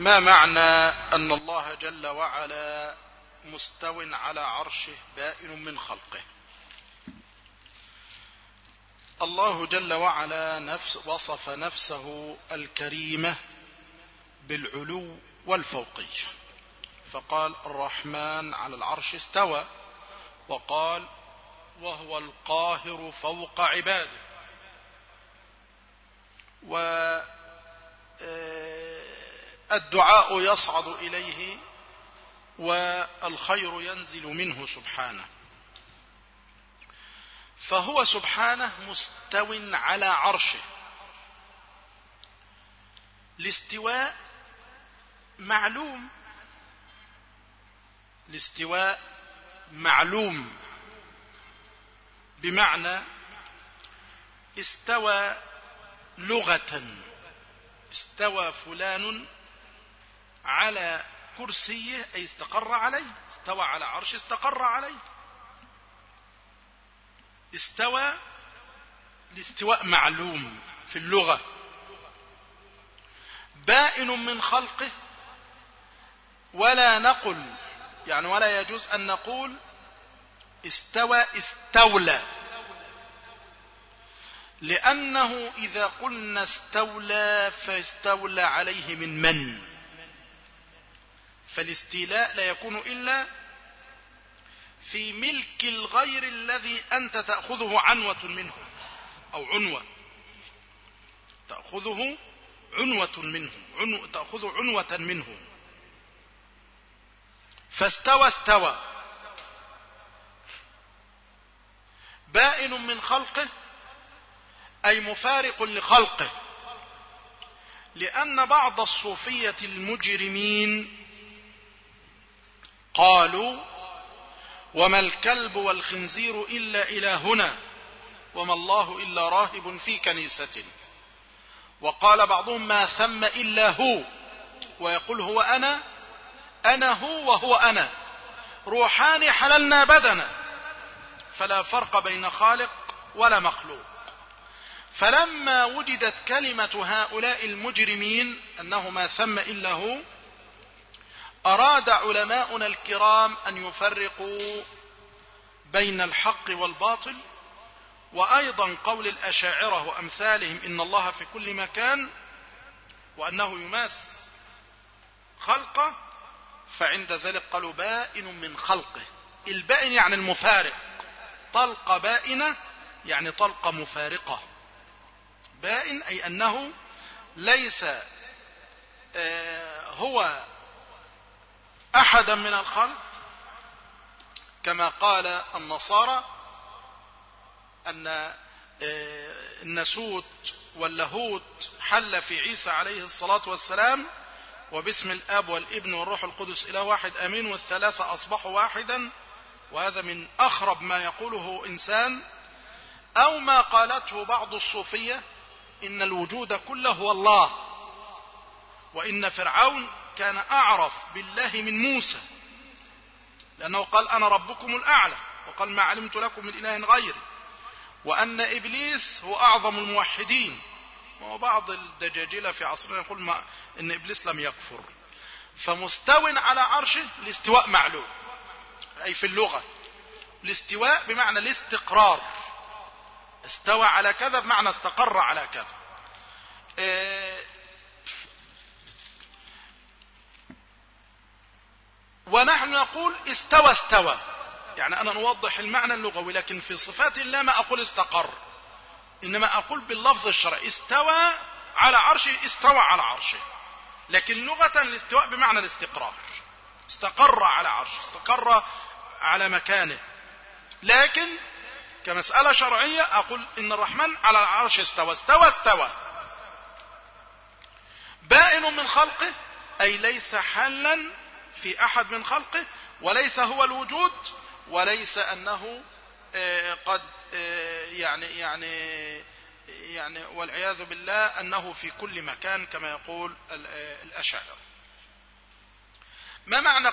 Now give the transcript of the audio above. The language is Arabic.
ما معنى أن الله جل وعلا مستو على عرشه بائن من خلقه؟ الله جل وعلا نفس وصف نفسه الكريمة بالعلو والفوقية فقال الرحمن على العرش استوى وقال وهو القاهر فوق عباده. والدعاء يصعد إليه والخير ينزل منه سبحانه. فهو سبحانه مستو على عرشه. الاستواء معلوم. الاستواء معلوم. بمعنى استوى لغة. استوى فلان على كرسيه أي استقر عليه استوى على عرش استقر عليه. استوى الاستواء معلوم في اللغة. بائن من خلقه ولا نقل يعني ولا يجوز أن نقول استوى استولى. لأنه إذا قلنا استولى فاستولى عليه من من؟ فالاستيلاء لا يكون إلا في ملك الغير الذي أنت تأخذه عنوة منه أو عنوة. تأخذه عنوة منه عنو تأخذ عنوة منه. فاستوى استوى. بائن من خلقه أي مفارق لخلقه. لأن بعض الصوفية المجرمين قالوا وما الكلب والخنزير إلا إلهنا وما الله إلا راهب في كنيسة. وقال بعضهم ما ثم إلا هو ويقول هو أنا أنا هو وهو أنا. روحان حللنا بدنا فلا فرق بين خالق ولا مخلوق. فلما وجدت كلمة هؤلاء المجرمين أنه ما ثم إلا هو أراد علماؤنا الكرام أن يفرقوا بين الحق والباطل وأيضا قول الأشاعرة وأمثالهم إن الله في كل مكان وأنه يماس خلقه فعند ذلك قالوا بائن من خلقه. البائن يعني المفارق. طلقة بائنة يعني طلقة مفارقة. بائن أي أنه ليس هو أحدا من الخلق كما قال النصارى أن النسوت واللهوت حل في عيسى عليه الصلاة والسلام وباسم الآب والابن والروح القدس إلى واحد أمين والثلاثة أصبحوا واحدا وهذا من أخرب ما يقوله إنسان. أو ما قالته بعض الصوفية إن الوجود كله هو الله وإن فرعون كان أعرف بالله من موسى لأنه قال أنا ربكم الأعلى وقال ما علمت لكم من إله غيري وأن إبليس هو أعظم الموحدين. وبعض الدجاجلة في عصرنا يقول ما إن إبليس لم يكفر. فمستو على عرشه الاستواء معلوم أي في اللغة. الاستواء بمعنى الاستقرار. استوى على كذا بمعنى استقر على كذا. ونحن نقول استوى استوى. يعني أنا نوضح المعنى اللغوي لكن في صفات الله ما أقول استقر. إنما أقول باللفظ الشرعي استوى على عرشه استوى على عرشه. لكن لغة الاستواء بمعنى الاستقرار. استقر على عرشه استقر على مكانه. لكن كمسألة شرعية أقول إن الرحمن على العرش استوى استوى استوى. بائن من خلقه أي ليس حلا في أحد من خلقه وليس هو الوجود وليس أنه قد يعني يعني يعني والعياذ بالله أنه في كل مكان كما يقول الأشاعرة. ما معنى